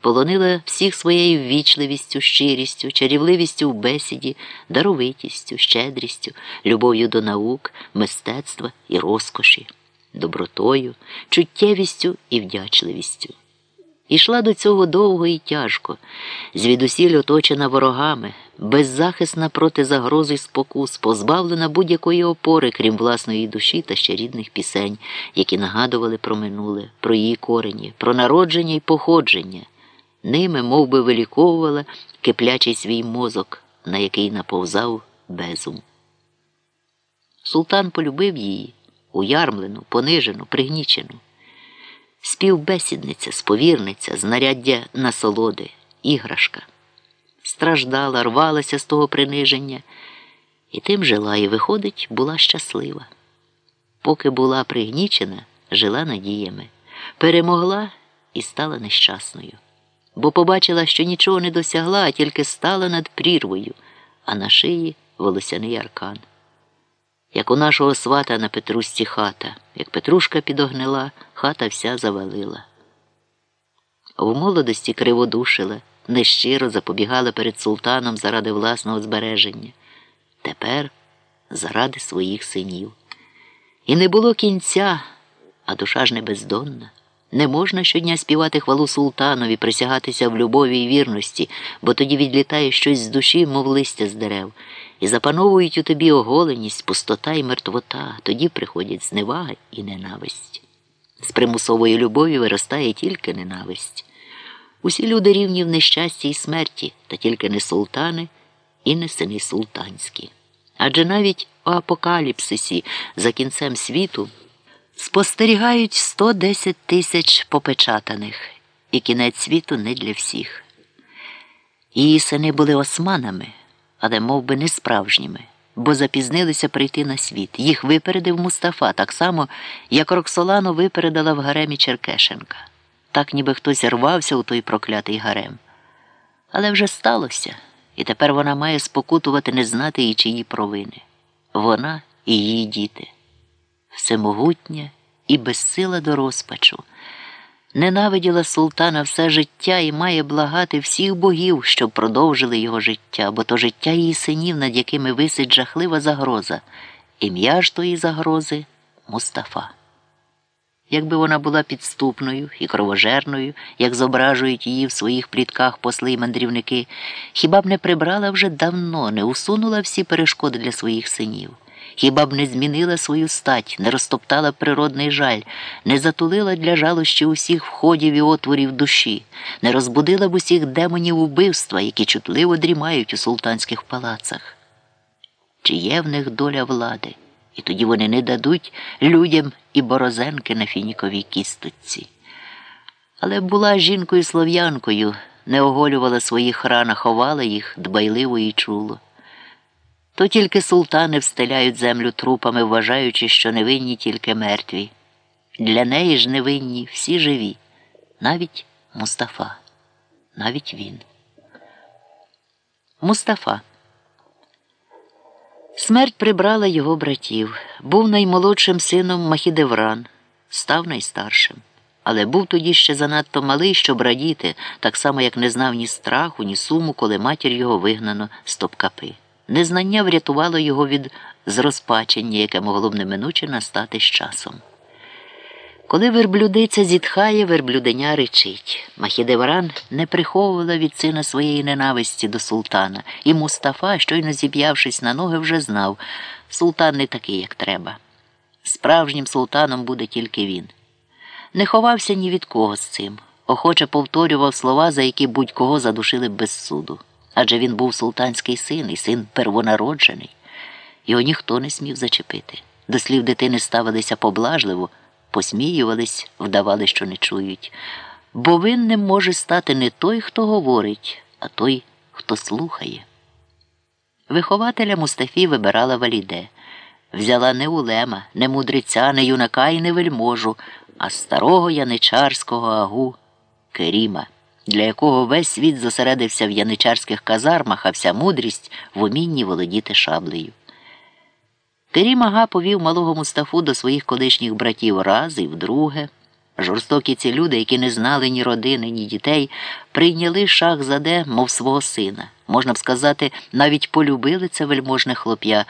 полонила всіх своєю ввічливістю, щирістю, чарівливістю в бесіді, даровитістю, щедрістю, любов'ю до наук, мистецтва і розкоші, добротою, чуттєвістю і вдячливістю. Ішла до цього довго і тяжко, звідусіль оточена ворогами, беззахисна проти загрози спокус, позбавлена будь-якої опори, крім власної душі та ще рідних пісень, які нагадували про минуле, про її корені, про народження й походження. Ними мов би, виліковувала киплячий свій мозок, на який наповзав безум. Султан полюбив її, уярмлену, понижену, пригнічену співбесідниця, сповірниця, знаряддя насолоди, іграшка. Страждала, рвалася з того приниження, і тим жила, і, виходить, була щаслива. Поки була пригнічена, жила надіями, перемогла і стала нещасною, бо побачила, що нічого не досягла, а тільки стала над прірвою, а на шиї волосяний аркан як у нашого свата на Петрусці хата. Як Петрушка підогнила, хата вся завалила. В молодості криводушила, нещиро запобігала перед султаном заради власного збереження. Тепер заради своїх синів. І не було кінця, а душа ж не бездонна. Не можна щодня співати хвалу султанові, присягатися в любові і вірності, бо тоді відлітає щось з душі, мов листя з дерев, і запановують у тобі оголеність, пустота і мертвота, тоді приходять зневага і ненависть. З примусової любові виростає тільки ненависть. Усі люди рівні в нещасті і смерті, та тільки не султани і не сини султанські. Адже навіть у апокаліпсисі за кінцем світу. Спостерігають 110 тисяч попечатаних, і кінець світу не для всіх. Її сини були османами, але мов би, не справжніми, бо запізнилися прийти на світ. Їх випередив Мустафа, так само, як Роксолану випередила в гаремі Черкешенка. Так ніби хтось рвався у той проклятий гарем. Але вже сталося, і тепер вона має спокутувати не знати і чиї провини. Вона і її діти всемогутня і безсила до розпачу. Ненавиділа султана все життя і має благати всіх богів, щоб продовжили його життя, бо то життя її синів, над якими висить жахлива загроза. Ім'я ж тої загрози Мустафа. Якби вона була підступною і кровожерною, як зображують її в своїх плітках посли й мандрівники, хіба б не прибрала вже давно, не усунула всі перешкоди для своїх синів. Хіба б не змінила свою стать, не розтоптала природний жаль, не затулила для жалощі усіх входів і отворів душі, не розбудила б усіх демонів убивства, які чутливо дрімають у султанських палацах? Чи є в них доля влади? І тоді вони не дадуть людям і борозенки на фініковій кісточці. Але була жінкою слов'янкою, не оголювала своїх ран, ховала їх дбайливо і чуло то тільки султани встеляють землю трупами, вважаючи, що невинні тільки мертві. Для неї ж невинні всі живі, навіть Мустафа, навіть він. Мустафа. Смерть прибрала його братів. Був наймолодшим сином Махідевран, став найстаршим. Але був тоді ще занадто малий, щоб радіти, так само, як не знав ні страху, ні суму, коли матір його вигнано з топкапи. Незнання врятувало його від зрозпачення, яке могло б неминуче настати з часом. Коли верблюдиця зітхає, верблюденя речить. Махідевран не приховувала від сина своєї ненависті до султана, і Мустафа, щойно зіб'явшись на ноги, вже знав султан не такий, як треба. Справжнім султаном буде тільки він. Не ховався ні від кого з цим, охоче повторював слова, за які будь-кого задушили без суду адже він був султанський син і син первонароджений. Його ніхто не смів зачепити. До слів дитини ставилися поблажливо, посміювались, вдавали, що не чують. Бо винним може стати не той, хто говорить, а той, хто слухає. Вихователя Мустафі вибирала валіде. Взяла не улема, не мудреця, не юнака і не вельможу, а старого яничарського агу Керіма для якого весь світ зосередився в яничарських казармах, а вся мудрість в умінні володіти шаблею. Керім Ага повів малого Мустафу до своїх колишніх братів раз і вдруге. Жорстокі ці люди, які не знали ні родини, ні дітей, прийняли шах заде, мов свого сина. Можна б сказати, навіть полюбили це вельможне хлоп'я.